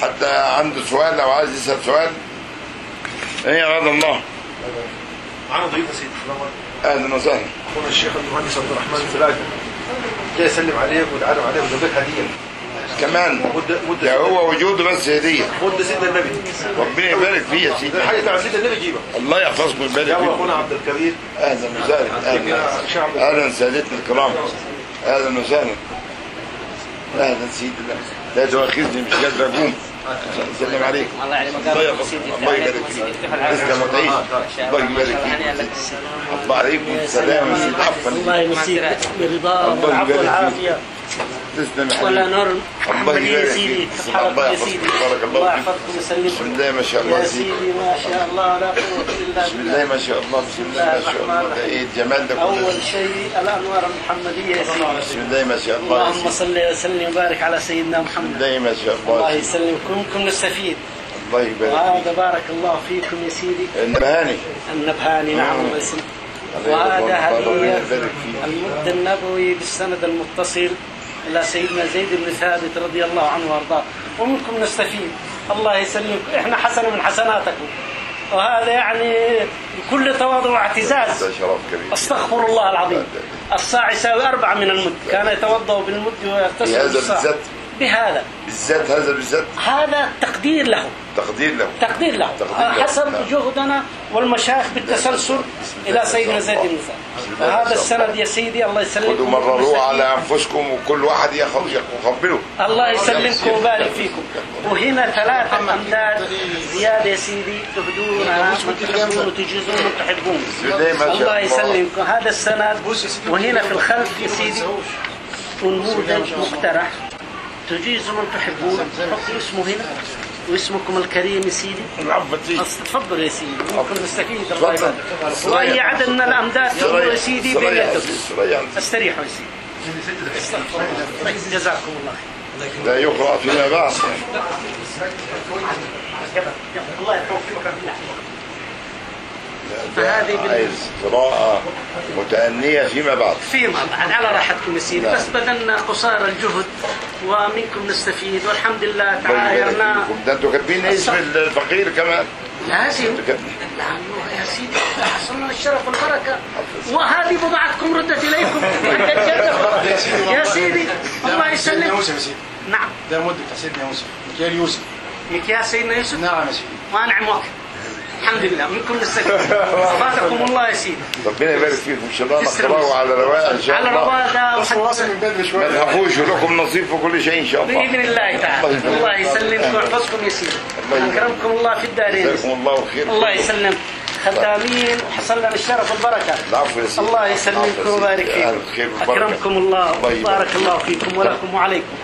حتى عنده سؤال لو عايز يسأل سؤال. إيه يا رضا الله. معانا ضيوف يا سيدي. أهلا وسهلا. أخونا الشيخ المهندس عبد الرحمن الفلاجي جاي يسلم عليك ويتعلم عليك ويجيب لك هدية. كمان. مده ده مده هو وجوده بس هديه مدة سيدنا النبي. ربنا يبارك فيه يا سيدي ده الحاجة بتاع سيدنا النبي جيبها الله يحفظكم ويبارك يا فيكم أخونا عبد الكريم. أهلا وسهلا. أهلا. أهلا سادتنا الكرام. أهلا وسهلا. أهلا سيدي لا. تؤاخذني مش قادر أقوم. سلم عليك. الله يعلمك. الله يبارك فيك. تسلم وتعيش الله يبارك فيك. الله عليكم. السلام يا سيدي عفوا. الله يمسيك برضاه الله والعفو والعافيه تسلم يا ولا نور الله محمد يا سيدي الله يا. سيدي. بارك الله فيك. يحفظكم بسم ويسلمكم الله ما شاء الله يا سيدي. ما شاء الله لا قوة إلا بسم بالله. الله ما شاء الله بسم الله ما شاء الله. ده إيه الجمال ده كله أول شيء الأنوار المحمدية يا سيدي. بسم الله ما شاء الله. اللهم صل وسلم وبارك على سيدنا بسم محمد الله ما شاء الله. الله. يسلمكم كم نستفيد الله يبارك وهذا بارك الله فيكم يا سيدي. النبهاني. النبهاني نعم. الله يسلمك. وهذا هدية المد النبوي بالسند المتصل. إلى سيدنا زيد بن ثابت رضي الله عنه وأرضاه. ومنكم نستفيد. الله يسلمكم. إحنا حسن من حسناتكم. وهذا يعني بكل تواضع واعتزاز. أستغفر الله العظيم. الصاع يساوي أربعة من المد. كان يتوضأ بالمد ويغتسل بالصاع؟ بهذا. بالذات هذا بالذات. هذا تقدير له. تقدير له. تقدير له. تقدير له. حسب نعم. جهدنا والمشايخ بالتسلسل إلى سيدنا زيد بن ثابت وهذا السند يا سيدي الله يسلمكم. خذوا مرروه على أنفسكم وكل واحد ياخذ يقبله الله يسلمكم ويبارك فيكم. وهنا ثلاثة أمداد زيادة يا سيدي تهدونها من تحبون وتجيزون من تحبون. بسم الله يسلمكم. هذا السند وهنا في الخلف يا سيدي. نموذج مقترح. تجيز من تحبون. حطوا اسمه هنا واسمكم الكريم يا سيدي. تفضل يا سيدي. ممكن نستفيد الله. يبارك. وأي عدد من الأمداد. تنظر يا سيدي بين يدكم أستريح استريحوا يا سيدي. جزاكم الله خير. لا يقرأ فيما بعد. الله يتوفقك فهذه بال- قراءة متأنية فيما بعد. فيما بعد. على راحتكم يا سيدي. بس بذلنا قصار الجهد. ومنكم نستفيد والحمد لله تعايرنا. ده أنتوا كاتبين اسم الفقير كمان؟ لازم يا سيدي. حصلنا الشرف والبركة. وهذه بضاعتكم ردت الجنة يا سيدي الله يسلمك. يوسف يا سيدي. نعم. ده مدة سيدنا يوسف. مكيال يوسف. لك يا سيدنا يوسف؟ نعم يا سيدي. وأنعم وقت الحمد لله منكم نستفيد أفادكم الله يا سيدي. ربنا يبارك فيكم إن شاء الله. نقراه على رواق إن شاء على الله. رواده بس واصل من بدري ما تخافوش ولكم نصيب في كل شيء إن شاء الله. بإذن الله تعالى. الله. الله يسلمكم ويحفظكم يا سيدي. الله. أكرمكم الله في الدارين. جزاكم الله خير. الله يسلم خدامين وحصل لنا الشرف والبركة. العفو يا سيدي. الله يسلمكم. ويبارك فيكم. أكرمكم الله. الله. بارك الله فيكم ولكم وعليكم.